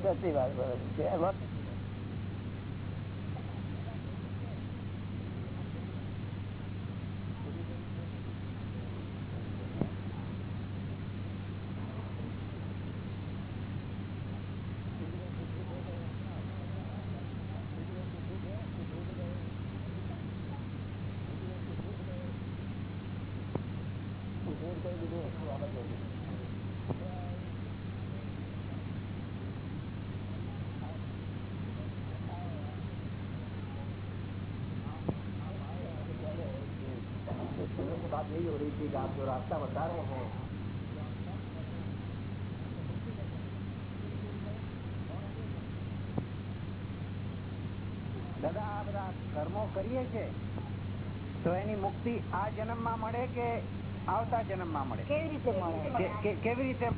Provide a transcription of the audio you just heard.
સાચી વાત બરોબર. છે એમાં કરતા વધારે હોય દાદા આ બધા કર્મો કરીએ છે તો એની મુક્તિ આ જન્મમાં મળે કે આવતા જન્મમાં મળે કેવી રીતે મળે કેવી રીતે